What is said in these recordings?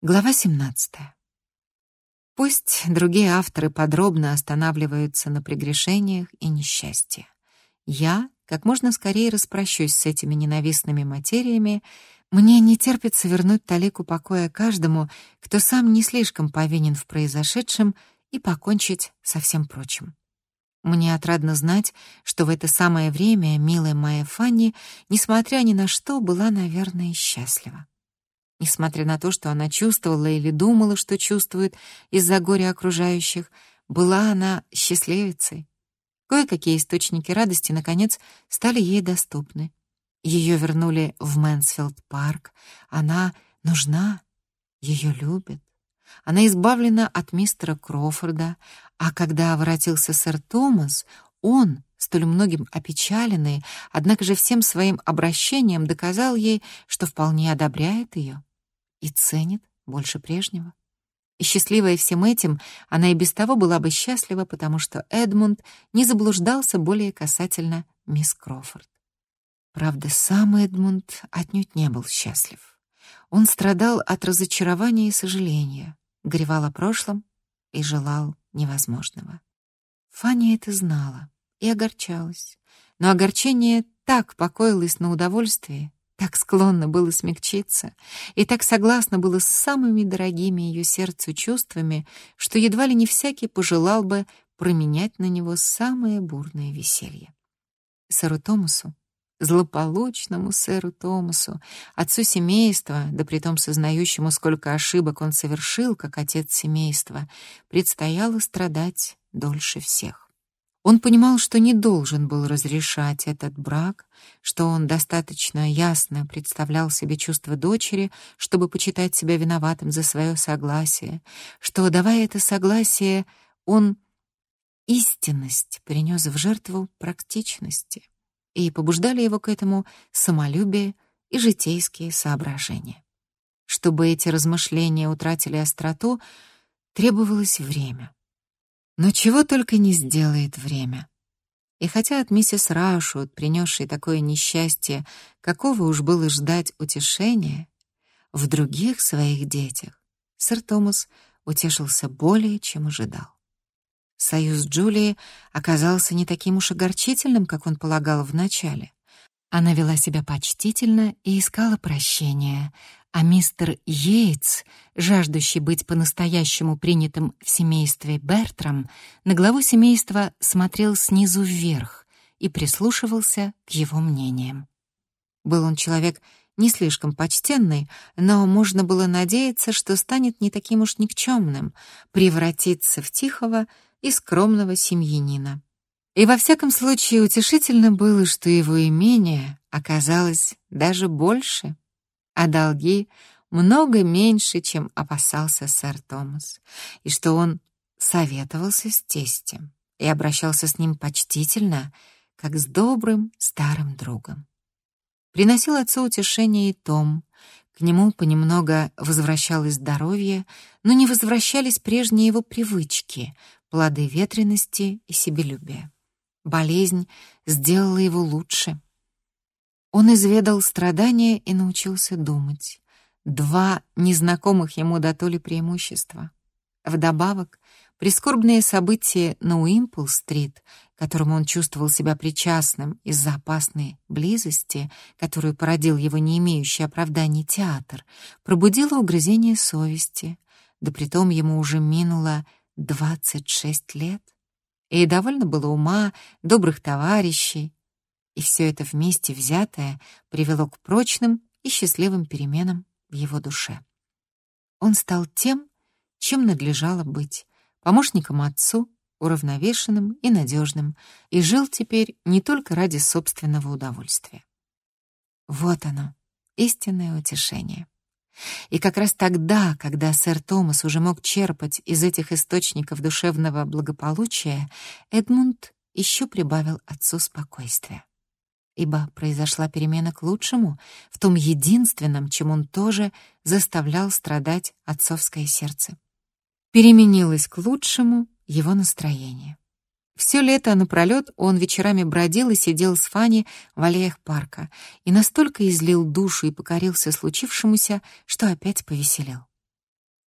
Глава 17. Пусть другие авторы подробно останавливаются на прегрешениях и несчастье. Я как можно скорее распрощусь с этими ненавистными материями. Мне не терпится вернуть талику покоя каждому, кто сам не слишком повинен в произошедшем, и покончить со всем прочим. Мне отрадно знать, что в это самое время милая моя Фанни, несмотря ни на что, была, наверное, счастлива. Несмотря на то, что она чувствовала или думала, что чувствует из-за горя окружающих, была она счастливицей. Кое-какие источники радости, наконец, стали ей доступны. Ее вернули в Мэнсфилд-парк. Она нужна, ее любят. Она избавлена от мистера Крофорда, а когда воротился сэр Томас, он, столь многим опечаленный, однако же всем своим обращением доказал ей, что вполне одобряет ее и ценит больше прежнего. И счастливая всем этим, она и без того была бы счастлива, потому что Эдмунд не заблуждался более касательно мисс Крофорд. Правда, сам Эдмунд отнюдь не был счастлив. Он страдал от разочарования и сожаления, горевал о прошлом и желал невозможного. Фанни это знала и огорчалась, но огорчение так покоилось на удовольствии, так склонно было смягчиться и так согласно было с самыми дорогими ее сердцу чувствами, что едва ли не всякий пожелал бы променять на него самое бурное веселье. Сэру Томасу, злополучному сэру Томасу, отцу семейства, да притом сознающему, сколько ошибок он совершил, как отец семейства, предстояло страдать дольше всех. Он понимал, что не должен был разрешать этот брак, что он достаточно ясно представлял себе чувства дочери, чтобы почитать себя виноватым за свое согласие, что, давая это согласие, он истинность принес в жертву практичности, и побуждали его к этому самолюбие и житейские соображения. Чтобы эти размышления утратили остроту, требовалось время — но чего только не сделает время. И хотя от миссис Рашут, принесшей такое несчастье, какого уж было ждать утешения, в других своих детях сэр Томас утешился более, чем ожидал. Союз Джулии оказался не таким уж огорчительным, как он полагал вначале. Она вела себя почтительно и искала прощения, а мистер Йейтс, жаждущий быть по-настоящему принятым в семействе Бертрам, на главу семейства смотрел снизу вверх и прислушивался к его мнениям. Был он человек не слишком почтенный, но можно было надеяться, что станет не таким уж никчемным, превратится в тихого и скромного семьянина. И во всяком случае утешительно было, что его имение оказалось даже больше а долги много меньше, чем опасался сэр Томас, и что он советовался с тестем и обращался с ним почтительно, как с добрым старым другом. Приносил отцу утешение и Том, к нему понемногу возвращалось здоровье, но не возвращались прежние его привычки, плоды ветрености и себелюбия. Болезнь сделала его лучше — он изведал страдания и научился думать. Два незнакомых ему до то ли преимущества. Вдобавок, прискорбные события на Уимпл-стрит, которому он чувствовал себя причастным из-за опасной близости, которую породил его не имеющий оправданий театр, пробудило угрызение совести, да притом ему уже минуло 26 лет. И довольно было ума, добрых товарищей, и все это вместе взятое привело к прочным и счастливым переменам в его душе. Он стал тем, чем надлежало быть, помощником отцу, уравновешенным и надежным, и жил теперь не только ради собственного удовольствия. Вот оно, истинное утешение. И как раз тогда, когда сэр Томас уже мог черпать из этих источников душевного благополучия, Эдмунд еще прибавил отцу спокойствия ибо произошла перемена к лучшему в том единственном, чем он тоже заставлял страдать отцовское сердце. Переменилось к лучшему его настроение. Все лето напролет он вечерами бродил и сидел с Фанни в аллеях парка и настолько излил душу и покорился случившемуся, что опять повеселел.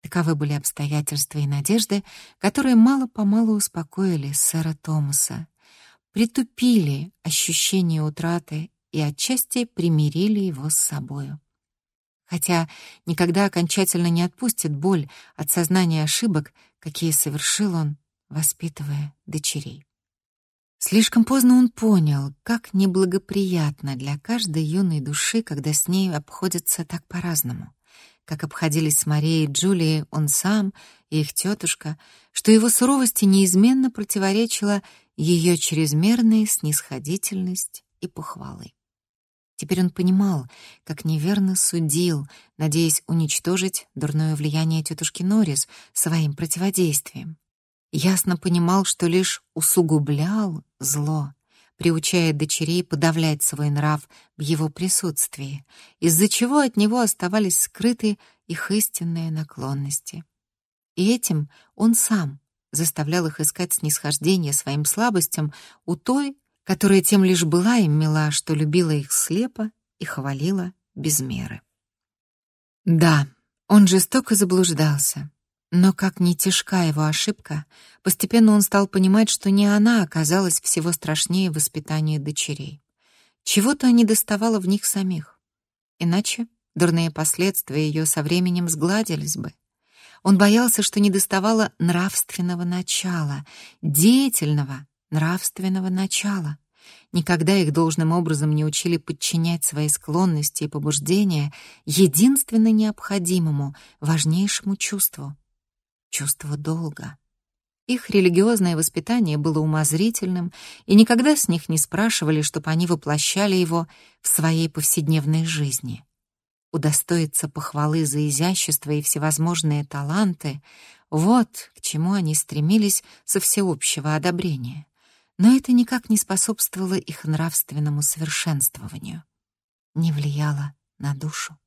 Таковы были обстоятельства и надежды, которые мало-помалу успокоили сэра Томаса, притупили ощущение утраты и отчасти примирили его с собою. Хотя никогда окончательно не отпустит боль от сознания ошибок, какие совершил он, воспитывая дочерей. Слишком поздно он понял, как неблагоприятно для каждой юной души, когда с ней обходятся так по-разному. Как обходились с Марией и Джулией он сам и их тетушка, что его суровости неизменно противоречила ее чрезмерная снисходительность и похвалы. Теперь он понимал, как неверно судил, надеясь уничтожить дурное влияние тетушки Норрис своим противодействием ясно понимал, что лишь усугублял зло, приучая дочерей подавлять свой нрав в его присутствии, из-за чего от него оставались скрыты их истинные наклонности. И этим он сам заставлял их искать снисхождение своим слабостям у той, которая тем лишь была им мила, что любила их слепо и хвалила без меры. Да, он жестоко заблуждался, но как ни тяжка его ошибка, постепенно он стал понимать, что не она оказалась всего страшнее воспитания дочерей. Чего-то не доставало в них самих. Иначе дурные последствия ее со временем сгладились бы. Он боялся, что не доставало нравственного начала, деятельного нравственного начала. Никогда их должным образом не учили подчинять свои склонности и побуждения единственно необходимому, важнейшему чувству чувство долга. Их религиозное воспитание было умозрительным, и никогда с них не спрашивали, чтобы они воплощали его в своей повседневной жизни. Удостоиться похвалы за изящество и всевозможные таланты — вот к чему они стремились со всеобщего одобрения. Но это никак не способствовало их нравственному совершенствованию, не влияло на душу.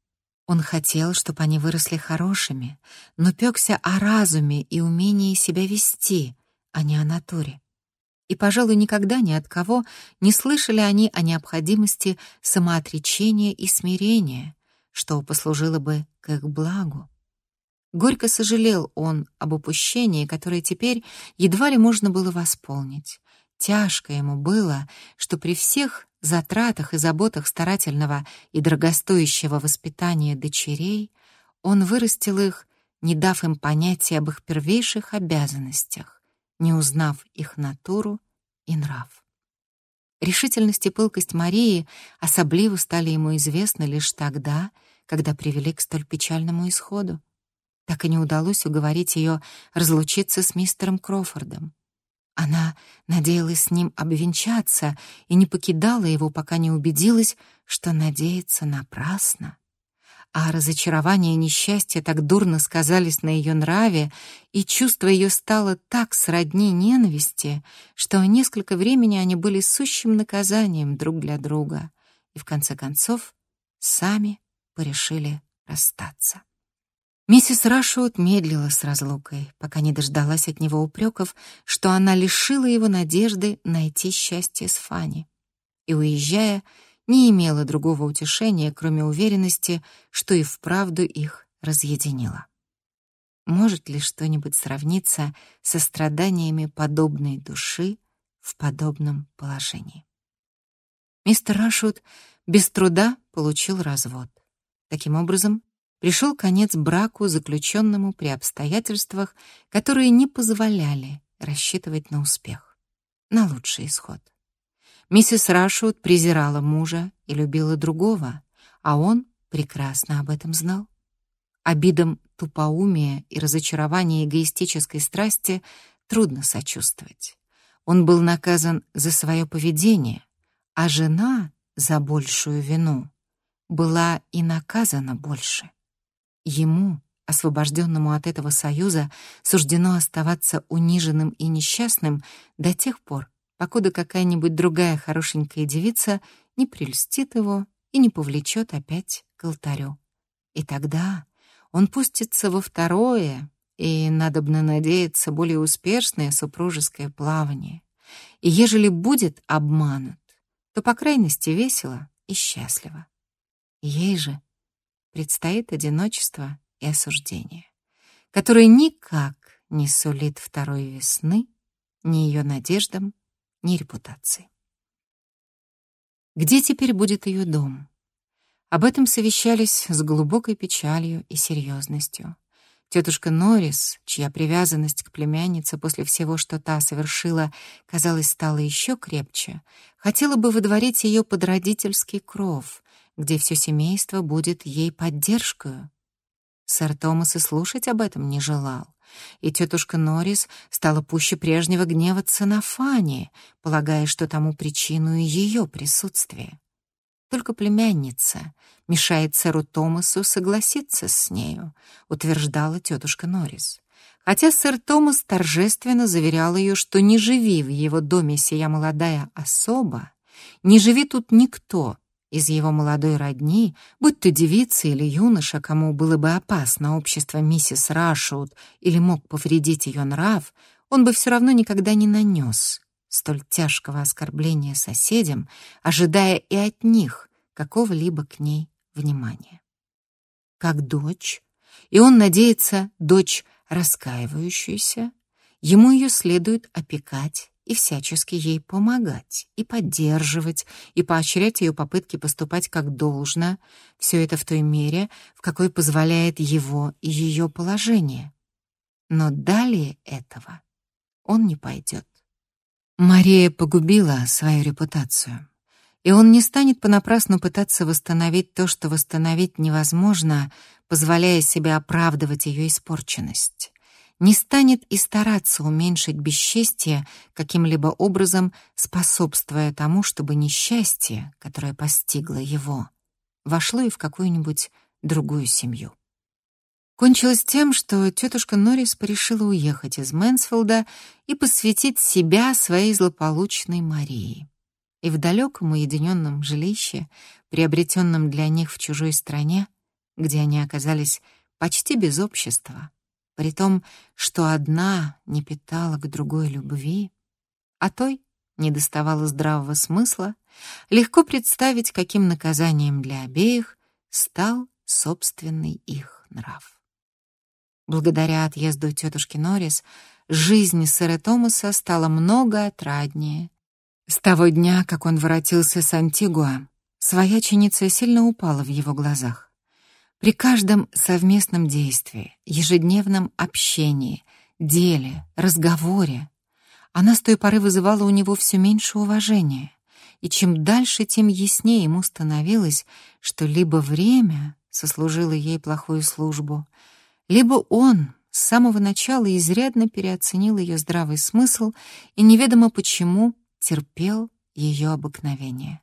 Он хотел, чтобы они выросли хорошими, но пёкся о разуме и умении себя вести, а не о натуре. И, пожалуй, никогда ни от кого не слышали они о необходимости самоотречения и смирения, что послужило бы к их благу. Горько сожалел он об упущении, которое теперь едва ли можно было восполнить. Тяжко ему было, что при всех затратах и заботах старательного и дорогостоящего воспитания дочерей он вырастил их, не дав им понятия об их первейших обязанностях, не узнав их натуру и нрав. Решительность и пылкость Марии особливо стали ему известны лишь тогда, когда привели к столь печальному исходу. Так и не удалось уговорить ее разлучиться с мистером Крофордом. Она надеялась с ним обвенчаться и не покидала его, пока не убедилась, что надеется напрасно. А разочарование и несчастье так дурно сказались на ее нраве, и чувство ее стало так сродни ненависти, что несколько времени они были сущим наказанием друг для друга, и в конце концов сами порешили расстаться. Миссис Рашут медлила с разлукой, пока не дождалась от него упреков, что она лишила его надежды найти счастье с Фанни. И, уезжая, не имела другого утешения, кроме уверенности, что и вправду их разъединило. Может ли что-нибудь сравниться со страданиями подобной души в подобном положении? Мистер Рашут без труда получил развод. Таким образом, пришел конец браку, заключенному при обстоятельствах, которые не позволяли рассчитывать на успех, на лучший исход. Миссис Рашут презирала мужа и любила другого, а он прекрасно об этом знал. Обидам тупоумия и разочарования эгоистической страсти трудно сочувствовать. Он был наказан за свое поведение, а жена за большую вину была и наказана больше. Ему, освобожденному от этого союза, суждено оставаться униженным и несчастным до тех пор, покуда какая-нибудь другая хорошенькая девица не прельстит его и не повлечет опять к алтарю. И тогда он пустится во второе и, надобно надеяться, более успешное супружеское плавание. И ежели будет обманут, то, по крайности, весело и счастливо. Ей же предстоит одиночество и осуждение. который никак не сулит второй весны ни ее надеждам, ни репутации. Где теперь будет ее дом? Об этом совещались с глубокой печалью и серьезностью. Тетушка Норрис, чья привязанность к племяннице после всего, что та совершила, казалось, стала еще крепче, хотела бы выдворить ее под родительский кров, где все семейство будет ей поддержкой. Сэр Томас и слушать об этом не желал и тетушка Норрис стала пуще прежнего гневаться на Фанни, полагая, что тому причину ее присутствие. Только племянница мешает сэру Томасу согласиться с нею, утверждала тетушка Норрис. Хотя сэр Томас торжественно заверял ее, что не живи в его доме сия молодая особа, не живи тут никто, из его молодой родни, будь то девица или юноша, кому было бы опасно общество миссис Рашоуд или мог повредить ее нрав, он бы все равно никогда не нанес столь тяжкого оскорбления соседям, ожидая и от них какого-либо к ней внимания. Как дочь, и он надеется, дочь раскаивающаяся, ему ее следует опекать и всячески ей помогать, и поддерживать, и поощрять ее попытки поступать как должно, все это в той мере, в какой позволяет его и ее положение. Но далее этого он не пойдет. Мария погубила свою репутацию, и он не станет понапрасну пытаться восстановить то, что восстановить невозможно, позволяя себе оправдывать ее испорченность не станет и стараться уменьшить бесчестие каким-либо образом, способствуя тому, чтобы несчастье, которое постигло его, вошло и в какую-нибудь другую семью. Кончилось тем, что тетушка Норрис порешила уехать из Мэнсфилда и посвятить себя своей злополучной Марии. И в далеком уединенном жилище, приобретенном для них в чужой стране, где они оказались почти без общества, при том, что одна не питала к другой любви, а той не доставала здравого смысла, легко представить, каким наказанием для обеих стал собственный их нрав. Благодаря отъезду тетушки Норрис жизнь сэра Томаса стала много отраднее. С того дня, как он воротился с Антигуа, свояченица сильно упала в его глазах. При каждом совместном действии, ежедневном общении, деле, разговоре она с той поры вызывала у него все меньше уважения, и чем дальше, тем яснее ему становилось, что либо время сослужило ей плохую службу, либо он с самого начала изрядно переоценил ее здравый смысл и неведомо почему терпел ее обыкновение.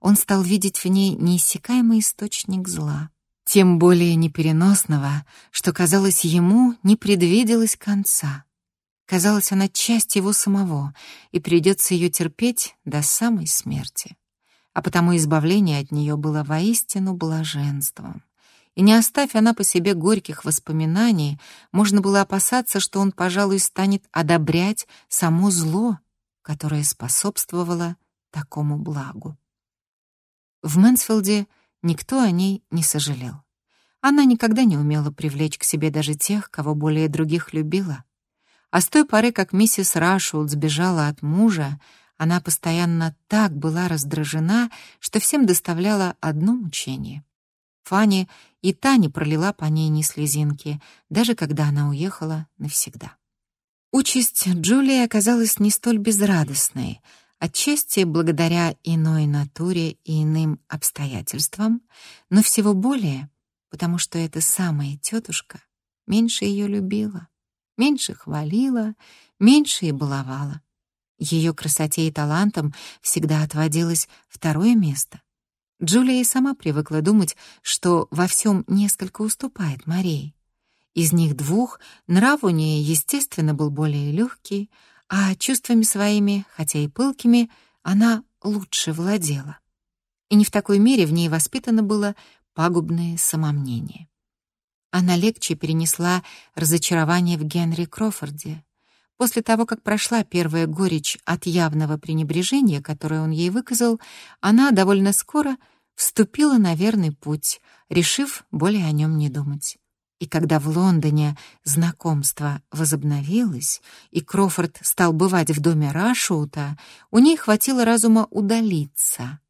Он стал видеть в ней неиссякаемый источник зла — тем более непереносного, что, казалось, ему не предвиделось конца. Казалось, она часть его самого, и придется ее терпеть до самой смерти. А потому избавление от нее было воистину блаженством. И не оставь она по себе горьких воспоминаний, можно было опасаться, что он, пожалуй, станет одобрять само зло, которое способствовало такому благу. В Мэнсфилде Никто о ней не сожалел. Она никогда не умела привлечь к себе даже тех, кого более других любила. А с той поры, как миссис Рашулд сбежала от мужа, она постоянно так была раздражена, что всем доставляла одно мучение. Фанни и та не пролила по ней ни слезинки, даже когда она уехала навсегда. Участь Джулии оказалась не столь безрадостной — отчасти благодаря иной натуре и иным обстоятельствам, но всего более, потому что эта самая тетушка меньше ее любила, меньше хвалила, меньше и баловала. Ее красоте и талантам всегда отводилось второе место. Джулия и сама привыкла думать, что во всем несколько уступает Марии. Из них двух нрав у нее, естественно, был более легкий, а чувствами своими, хотя и пылкими, она лучше владела. И не в такой мере в ней воспитано было пагубное самомнение. Она легче перенесла разочарование в Генри Крофорде. После того, как прошла первая горечь от явного пренебрежения, которое он ей выказал, она довольно скоро вступила на верный путь, решив более о нем не думать. И когда в Лондоне знакомство возобновилось, и Крофорд стал бывать в доме Рашута, у ней хватило разума удалиться.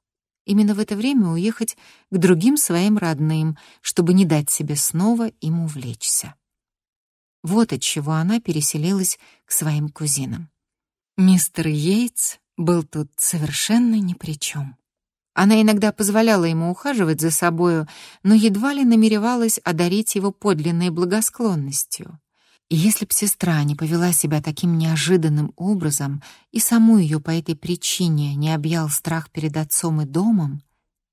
Именно в это время уехать к другим своим родным, чтобы не дать себе снова им увлечься. Вот от чего она переселилась к своим кузинам. Мистер Йейтс был тут совершенно ни при чем. Она иногда позволяла ему ухаживать за собою, но едва ли намеревалась одарить его подлинной благосклонностью. И если б сестра не повела себя таким неожиданным образом и саму ее по этой причине не объял страх перед отцом и домом,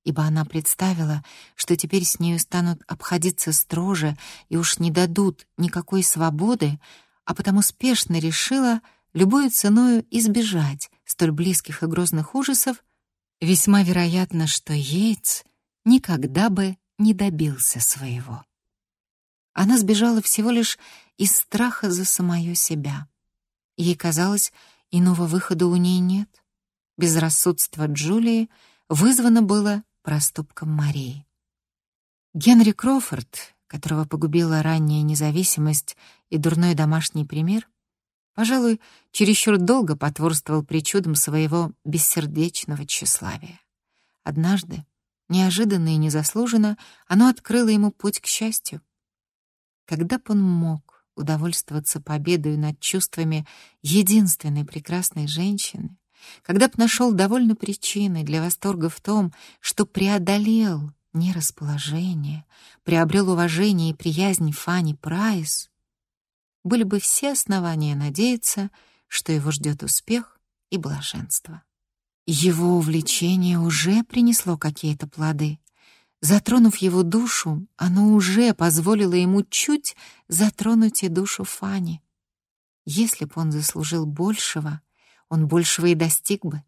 ибо она представила, что теперь с нею станут обходиться строже и уж не дадут никакой свободы, а потому спешно решила любой ценою избежать столь близких и грозных ужасов, Весьма вероятно, что Йейтс никогда бы не добился своего. Она сбежала всего лишь из страха за самое себя. Ей казалось, иного выхода у ней нет. Безрассудство Джулии вызвано было проступком Марии. Генри Крофорд, которого погубила ранняя независимость и дурной домашний пример, пожалуй, чересчур долго потворствовал причудам своего бессердечного тщеславия. Однажды, неожиданно и незаслуженно, оно открыло ему путь к счастью. Когда б он мог удовольствоваться победой над чувствами единственной прекрасной женщины, когда б нашел довольно причины для восторга в том, что преодолел нерасположение, приобрел уважение и приязнь Фанни Прайс, были бы все основания надеяться, что его ждет успех и блаженство. Его увлечение уже принесло какие-то плоды. Затронув его душу, оно уже позволило ему чуть затронуть и душу Фани. Если бы он заслужил большего, он большего и достиг бы.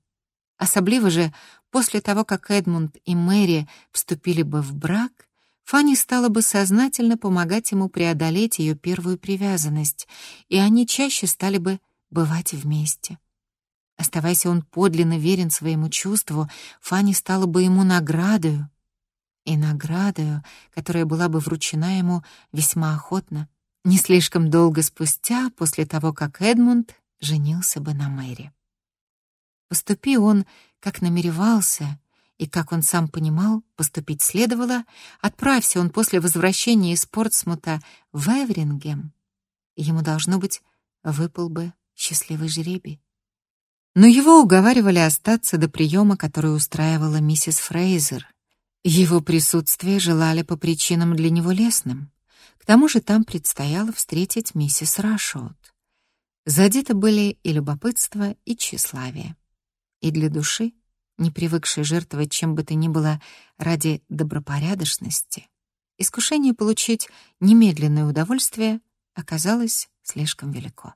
Особливо же после того, как Эдмунд и Мэри вступили бы в брак, Фанни стала бы сознательно помогать ему преодолеть ее первую привязанность, и они чаще стали бы бывать вместе. Оставаясь он подлинно верен своему чувству, Фанни стала бы ему наградою, и наградою, которая была бы вручена ему весьма охотно, не слишком долго спустя, после того, как Эдмунд женился бы на Мэри. Поступи он, как намеревался, и, как он сам понимал, поступить следовало, отправься он после возвращения из Портсмута в Эврингем, ему, должно быть, выпал бы счастливый жребий. Но его уговаривали остаться до приема, который устраивала миссис Фрейзер. Его присутствие желали по причинам для него лестным. К тому же там предстояло встретить миссис Рашоут. Задеты были и любопытство, и тщеславие. И для души не привыкший жертвовать чем бы то ни было ради добропорядочности, искушение получить немедленное удовольствие оказалось слишком велико.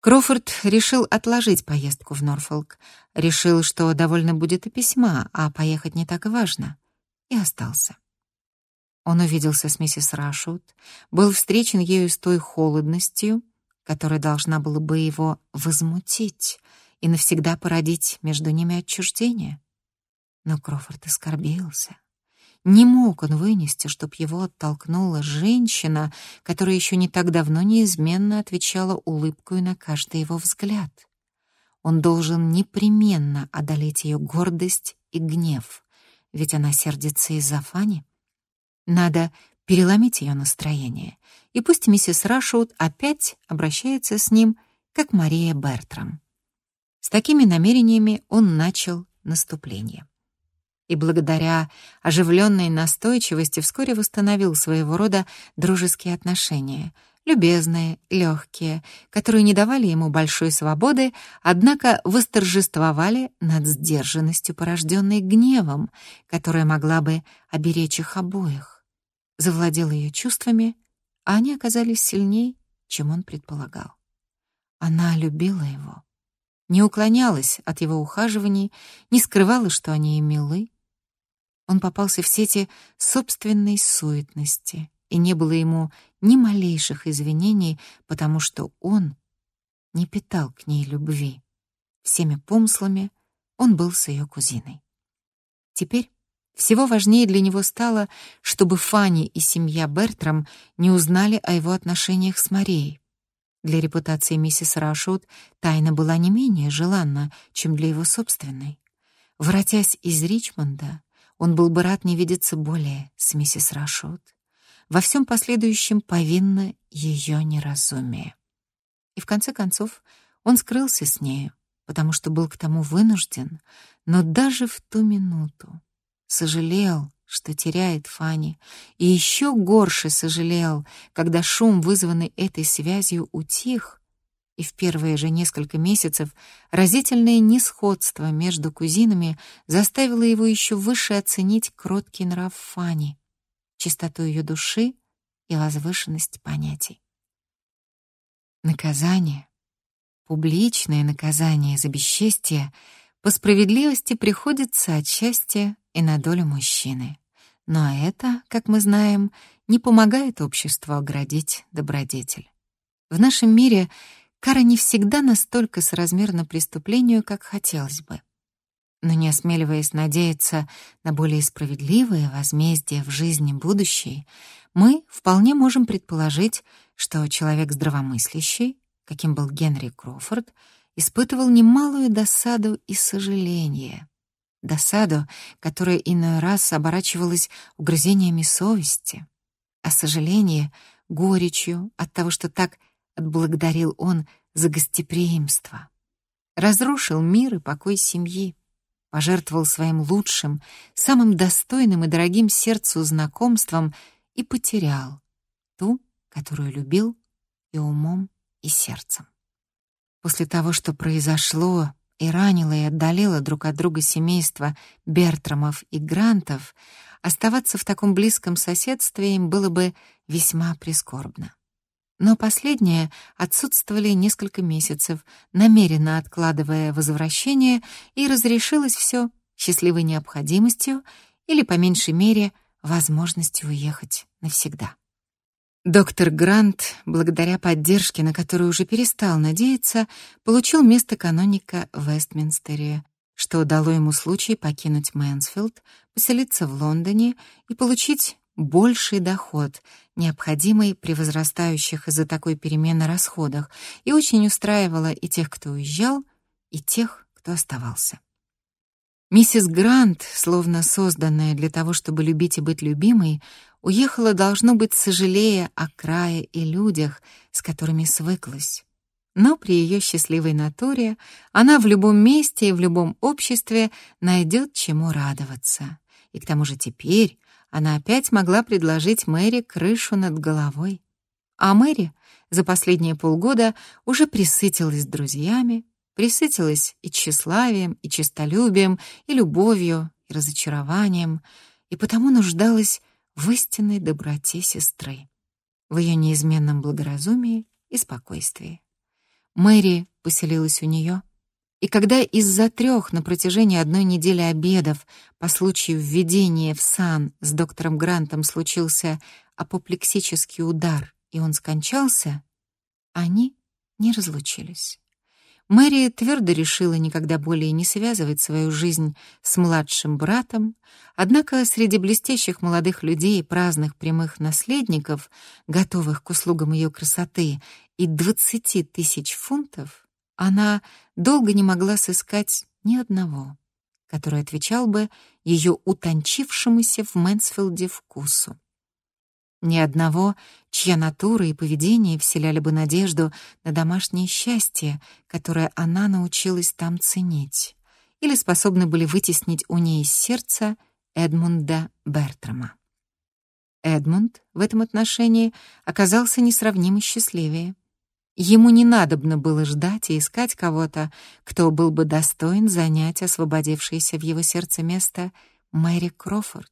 Крофорд решил отложить поездку в Норфолк, решил, что довольно будет и письма, а поехать не так важно, и остался. Он увиделся с миссис Рашут, был встречен ею с той холодностью, которая должна была бы его возмутить, и навсегда породить между ними отчуждение. Но Крофорд оскорбился. Не мог он вынести, чтоб его оттолкнула женщина, которая еще не так давно неизменно отвечала улыбкой на каждый его взгляд. Он должен непременно одолеть ее гордость и гнев, ведь она сердится из-за Фани. Надо переломить ее настроение, и пусть миссис Рашут опять обращается с ним, как Мария Бертрам. С такими намерениями он начал наступление. И благодаря оживленной настойчивости вскоре восстановил своего рода дружеские отношения, любезные, легкие, которые не давали ему большой свободы, однако восторжествовали над сдержанностью, порожденной гневом, которая могла бы оберечь их обоих. Завладел ее чувствами, а они оказались сильнее, чем он предполагал. Она любила его не уклонялась от его ухаживаний, не скрывала, что они и милы. Он попался в сети собственной суетности, и не было ему ни малейших извинений, потому что он не питал к ней любви. Всеми помыслами он был с ее кузиной. Теперь Всего важнее для него стало, чтобы Фанни и семья Бертрам не узнали о его отношениях с Марией. Для репутации миссис Рашут тайна была не менее желанна, чем для его собственной. Воротясь из Ричмонда, он был бы рад не видеться более с миссис Рашут. Во всем последующем повинно ее неразумие. И в конце концов он скрылся с нею, потому что был к тому вынужден, но даже в ту минуту сожалел, что теряет Фанни, и еще горше сожалел, когда шум, вызванный этой связью, утих, и в первые же несколько месяцев разительное несходство между кузинами заставило его еще выше оценить кроткий нрав Фанни, чистоту ее души и возвышенность понятий. Наказание, публичное наказание за бесчестие — по справедливости приходится отчасти и на долю мужчины. Но это, как мы знаем, не помогает обществу оградить добродетель. В нашем мире кара не всегда настолько соразмерна преступлению, как хотелось бы. Но не осмеливаясь надеяться на более справедливое возмездие в жизни будущей, мы вполне можем предположить, что человек здравомыслящий, каким был Генри Кроуфорд, испытывал немалую досаду и сожаление. Досаду, которая иной раз оборачивалась угрызениями совести, а сожаление — горечью от того, что так отблагодарил он за гостеприимство. Разрушил мир и покой семьи, пожертвовал своим лучшим, самым достойным и дорогим сердцу знакомством и потерял ту, которую любил и умом, и сердцем. После того, что произошло и ранило и отдалило друг от друга семейства Бертрамов и Грантов, оставаться в таком близком соседстве им было бы весьма прискорбно. Но последние отсутствовали несколько месяцев, намеренно откладывая возвращение, и разрешилось все счастливой необходимостью или, по меньшей мере, возможностью уехать навсегда. Доктор Грант, благодаря поддержке, на которую уже перестал надеяться, получил место каноника в Вестминстере, что дало ему случай покинуть Мэнсфилд, поселиться в Лондоне и получить больший доход, необходимый при возрастающих из-за такой перемены расходах, и очень устраивало и тех, кто уезжал, и тех, кто оставался. Миссис Грант, словно созданная для того, чтобы любить и быть любимой, уехала, должно быть, сожалея о крае и людях, с которыми свыклась. Но при ее счастливой натуре она в любом месте и в любом обществе найдет чему радоваться. И к тому же теперь она опять могла предложить Мэри крышу над головой. А Мэри за последние полгода уже присытилась друзьями, присытилась и тщеславием, и честолюбием, и любовью, и разочарованием, и потому нуждалась в истинной доброте сестры, в ее неизменном благоразумии и спокойствии. Мэри поселилась у нее, и когда из-за трех на протяжении одной недели обедов по случаю введения в сан с доктором Грантом случился апоплексический удар, и он скончался, они не разлучились. Мэри твердо решила никогда более не связывать свою жизнь с младшим братом, однако среди блестящих молодых людей, праздных прямых наследников, готовых к услугам ее красоты и двадцати тысяч фунтов, она долго не могла сыскать ни одного, который отвечал бы ее утончившемуся в Мэнсфилде вкусу. Ни одного, чья натура и поведение вселяли бы надежду на домашнее счастье, которое она научилась там ценить, или способны были вытеснить у ней из сердца Эдмунда Бертрама. Эдмунд в этом отношении оказался несравнимо счастливее. Ему не надобно было ждать и искать кого-то, кто был бы достоин занять освободившееся в его сердце место Мэри Крофорд.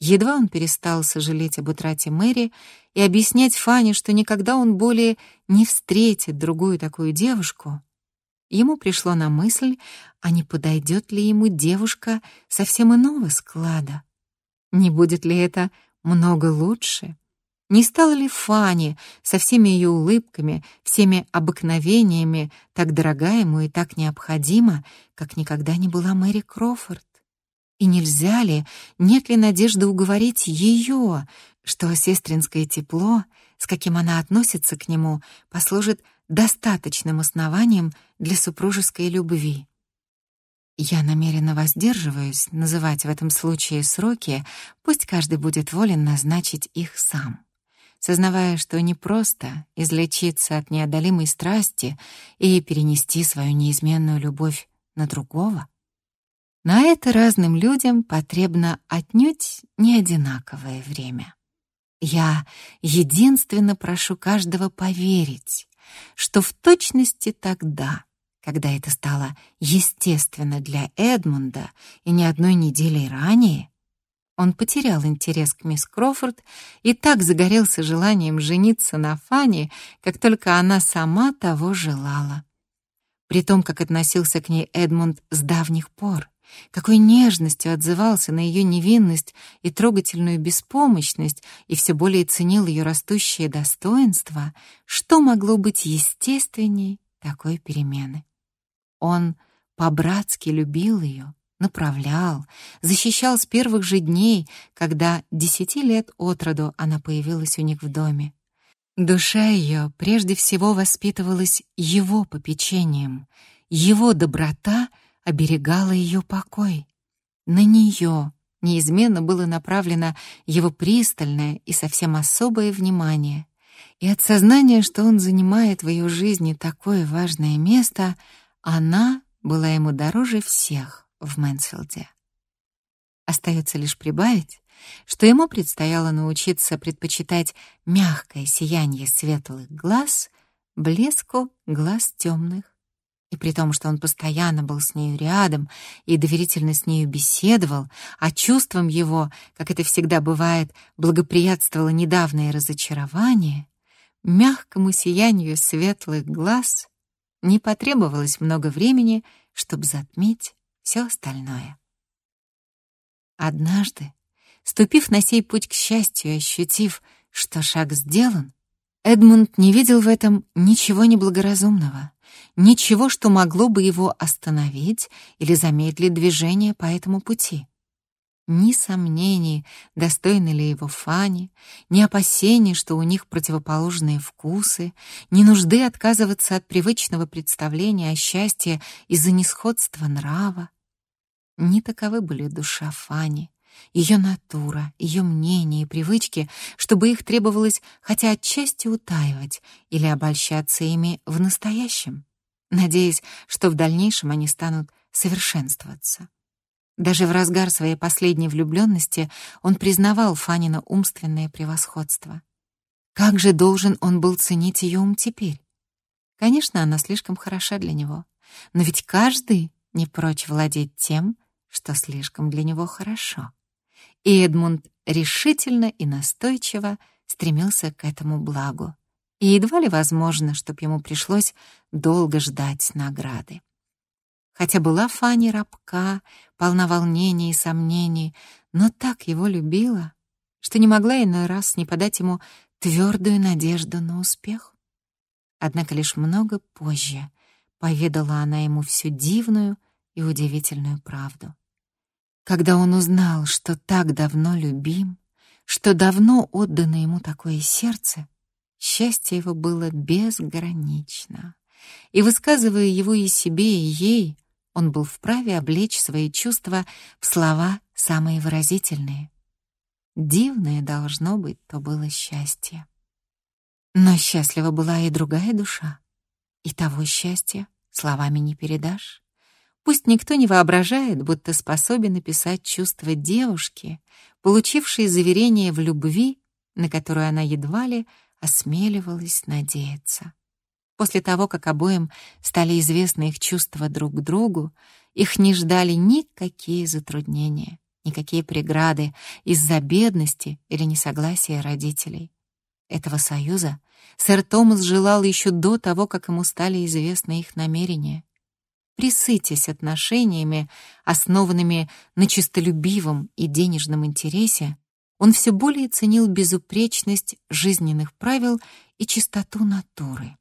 Едва он перестал сожалеть об утрате Мэри и объяснять Фане, что никогда он более не встретит другую такую девушку, ему пришло на мысль, а не подойдет ли ему девушка совсем иного склада. Не будет ли это много лучше? Не стала ли Фанни со всеми ее улыбками, всеми обыкновениями так дорога ему и так необходима, как никогда не была Мэри Крофорд? И нельзя ли, нет ли надежды уговорить ее, что сестринское тепло, с каким она относится к нему, послужит достаточным основанием для супружеской любви? Я намеренно воздерживаюсь называть в этом случае сроки, пусть каждый будет волен назначить их сам сознавая, что не просто излечиться от неодолимой страсти и перенести свою неизменную любовь на другого. На это разным людям потребно отнюдь не одинаковое время. Я единственно прошу каждого поверить, что в точности тогда, когда это стало естественно для Эдмунда и не одной недели ранее, он потерял интерес к мисс Крофорд и так загорелся желанием жениться на Фанни, как только она сама того желала. При том, как относился к ней Эдмунд с давних пор, какой нежностью отзывался на ее невинность и трогательную беспомощность и все более ценил ее растущее достоинство, что могло быть естественней такой перемены? Он по-братски любил ее, направлял, защищал с первых же дней, когда десяти лет от роду она появилась у них в доме. Душа ее прежде всего воспитывалась его попечением, его доброта оберегала ее покой. На нее неизменно было направлено его пристальное и совсем особое внимание. И от сознания, что он занимает в ее жизни такое важное место, она была ему дороже всех в Мэнсфилде. Остается лишь прибавить, что ему предстояло научиться предпочитать мягкое сияние светлых глаз блеску глаз темных. И при том, что он постоянно был с нею рядом и доверительно с нею беседовал, а чувством его, как это всегда бывает, благоприятствовало недавнее разочарование, мягкому сиянию светлых глаз не потребовалось много времени, чтобы затмить все остальное. Однажды, ступив на сей путь к счастью и ощутив, что шаг сделан, Эдмунд не видел в этом ничего неблагоразумного, ничего, что могло бы его остановить или замедлить движение по этому пути. Ни сомнений, достойны ли его Фани, ни опасений, что у них противоположные вкусы, ни нужды отказываться от привычного представления о счастье из-за несходства нрава. Не таковы были душа Фани, ее натура, ее мнения и привычки, чтобы их требовалось хотя отчасти утаивать или обольщаться ими в настоящем, надеясь, что в дальнейшем они станут совершенствоваться. Даже в разгар своей последней влюбленности он признавал Фанина умственное превосходство. Как же должен он был ценить ее ум теперь? Конечно, она слишком хороша для него, но ведь каждый не прочь владеть тем, что слишком для него хорошо. И Эдмунд решительно и настойчиво стремился к этому благу. И едва ли возможно, чтоб ему пришлось долго ждать награды. Хотя была Фанни рабка, полна волнений и сомнений, но так его любила, что не могла иной раз не подать ему твердую надежду на успех. Однако лишь много позже поведала она ему всю дивную и удивительную правду. Когда он узнал, что так давно любим, что давно отдано ему такое сердце, счастье его было безгранично. И, высказывая его и себе, и ей, он был вправе облечь свои чувства в слова самые выразительные. Дивное должно быть, то было счастье. Но счастлива была и другая душа, и того счастья словами не передашь. Пусть никто не воображает, будто способен описать чувства девушки, получившей заверение в любви, на которую она едва ли осмеливалась надеяться. После того, как обоим стали известны их чувства друг к другу, их не ждали никакие затруднения, никакие преграды из-за бедности или несогласия родителей. Этого союза сэр Томас желал еще до того, как ему стали известны их намерения. Присытясь отношениями, основанными на честолюбивом и денежном интересе, он все более ценил безупречность жизненных правил и чистоту натуры.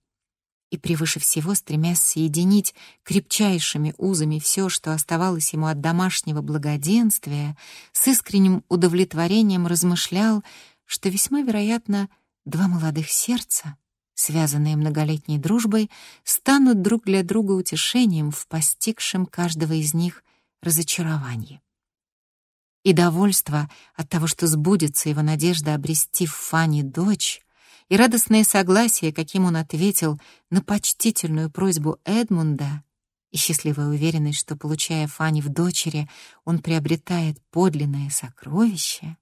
и превыше всего стремясь соединить крепчайшими узами все, что оставалось ему от домашнего благоденствия, с искренним удовлетворением размышлял, что весьма вероятно два молодых сердца, связанные многолетней дружбой, станут друг для друга утешением в постигшем каждого из них разочаровании. И довольство от того, что сбудется его надежда обрести в Фане дочь, и радостное согласие, каким он ответил на почтительную просьбу Эдмунда, и счастливая уверенность, что, получая Фани в дочери, он приобретает подлинное сокровище,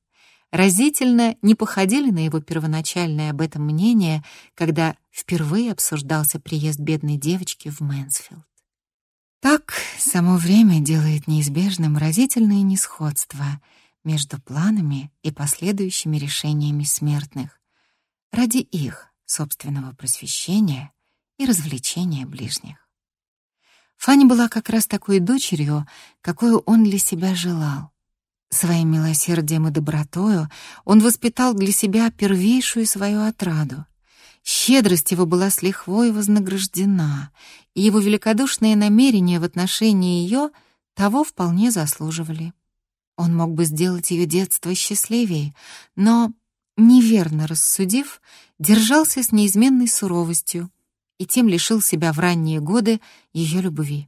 разительно не походили на его первоначальное об этом мнение, когда впервые обсуждался приезд бедной девочки в Мэнсфилд. Так само время делает неизбежным разительное несходство между планами и последующими решениями смертных ради их собственного просвещения и развлечения ближних. Фанни была как раз такой дочерью, какую он для себя желал. Своим милосердием и добротою он воспитал для себя первейшую свою отраду. Щедрость его была с лихвой вознаграждена, и его великодушные намерения в отношении ее того вполне заслуживали. Он мог бы сделать ее детство счастливее, но, неверно рассудив, держался с неизменной суровостью и тем лишил себя в ранние годы ее любви.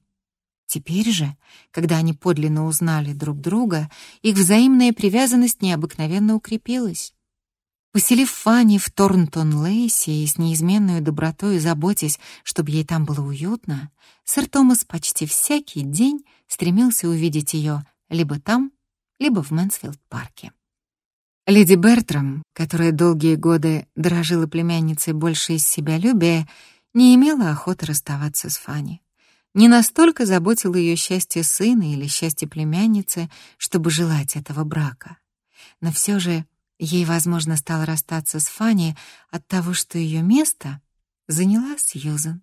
Теперь же, когда они подлинно узнали друг друга, их взаимная привязанность необыкновенно укрепилась. Поселив Фанни в Торнтон-Лейси и с неизменной добротой заботясь, чтобы ей там было уютно, сэр Томас почти всякий день стремился увидеть ее либо там, либо в Мэнсфилд-парке. Леди Бертрам, которая долгие годы дорожила племянницей больше из себя любя, не имела охоты расставаться с Фанни не настолько заботило ее счастье сына или счастье племянницы, чтобы желать этого брака. Но все же ей, возможно, стало расстаться с Фанни от того, что ее место заняла Сьюзен.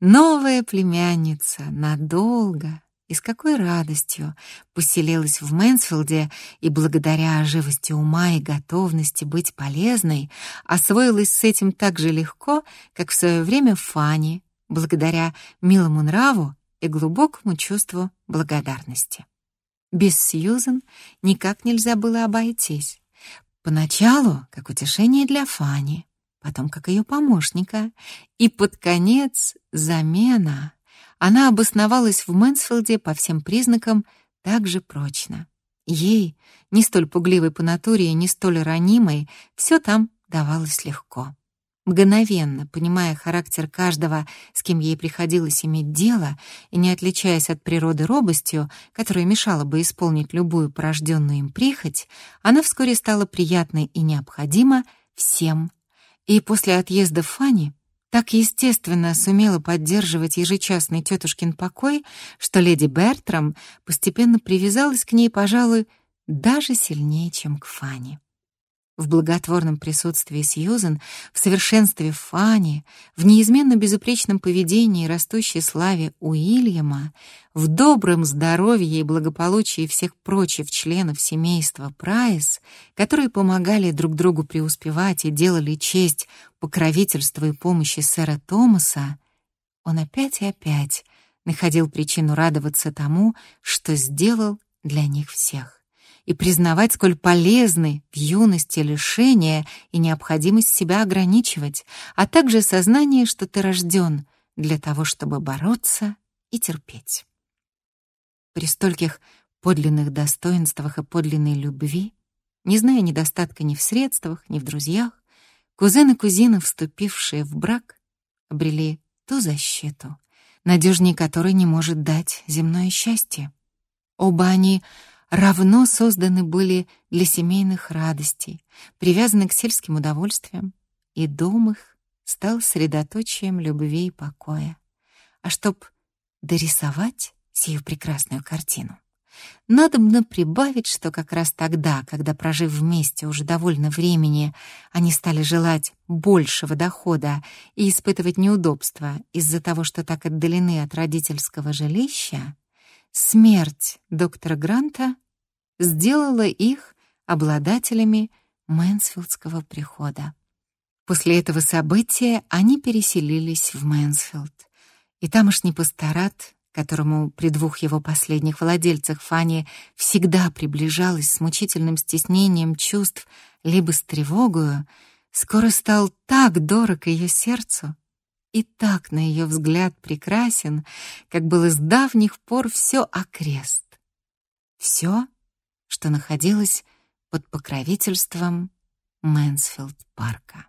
Новая племянница надолго и с какой радостью поселилась в Мэнсфилде и благодаря живости ума и готовности быть полезной освоилась с этим так же легко, как в свое время Фанни благодаря милому нраву и глубокому чувству благодарности. Без Сьюзен никак нельзя было обойтись. Поначалу как утешение для Фани, потом как ее помощника, и под конец замена. Она обосновалась в Мэнсфилде по всем признакам так же прочно. Ей, не столь пугливой по натуре и не столь ранимой, все там давалось легко. Мгновенно, понимая характер каждого, с кем ей приходилось иметь дело, и не отличаясь от природы робостью, которая мешала бы исполнить любую порожденную им прихоть, она вскоре стала приятной и необходима всем. И после отъезда Фани так естественно сумела поддерживать ежечасный тетушкин покой, что леди Бертрам постепенно привязалась к ней, пожалуй, даже сильнее, чем к Фани в благотворном присутствии Сьюзен, в совершенстве Фани, в неизменно безупречном поведении и растущей славе Уильяма, в добром здоровье и благополучии всех прочих членов семейства Прайс, которые помогали друг другу преуспевать и делали честь покровительству и помощи сэра Томаса, он опять и опять находил причину радоваться тому, что сделал для них всех и признавать, сколь полезны в юности лишения и необходимость себя ограничивать, а также сознание, что ты рожден для того, чтобы бороться и терпеть. При стольких подлинных достоинствах и подлинной любви, не зная недостатка ни в средствах, ни в друзьях, кузен и кузина, вступившие в брак, обрели ту защиту, надежней которой не может дать земное счастье. Оба они равно созданы были для семейных радостей, привязаны к сельским удовольствиям, и дом их стал средоточием любви и покоя. А чтоб дорисовать сию прекрасную картину, надо мне прибавить, что как раз тогда, когда, прожив вместе уже довольно времени, они стали желать большего дохода и испытывать неудобства из-за того, что так отдалены от родительского жилища, Смерть доктора Гранта сделала их обладателями Мэнсфилдского прихода. После этого события они переселились в Мэнсфилд, и тамошний пасторат, которому при двух его последних владельцах Фанни всегда приближалась с мучительным стеснением чувств либо с тревогою, скоро стал так дорог ее сердцу и так, на ее взгляд, прекрасен, как было с давних пор все окрест. Все, что находилось под покровительством Мэнсфилд-парк.